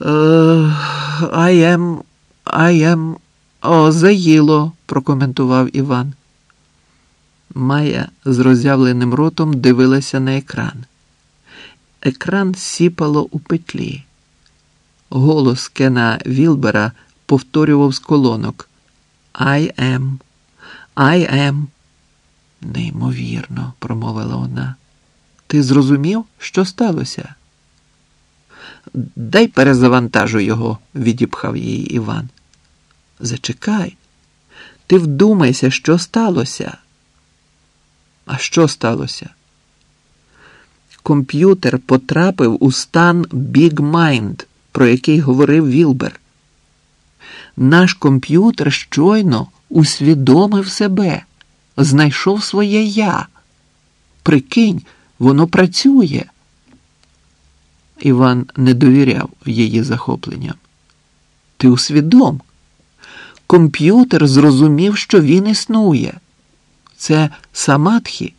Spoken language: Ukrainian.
I am, I. О, заїло, прокоментував Іван. Майя з роззявленим ротом дивилася на екран. Екран сіпало у петлі. Голос Кена Вілбера повторював з колонок I am, I am. Неймовірно, промовила вона. Ти зрозумів, що сталося? Дай перезавантажу його, відіпхав її Іван. Зачекай, ти вдумайся, що сталося. А що сталося? Комп'ютер потрапив у стан Big Mind, про який говорив Вілбер. Наш комп'ютер щойно усвідомив себе, знайшов своє я. Прикинь, воно працює. Іван не довіряв її захопленням. Ти усвідом. Комп'ютер зрозумів, що він існує. Це самадхі.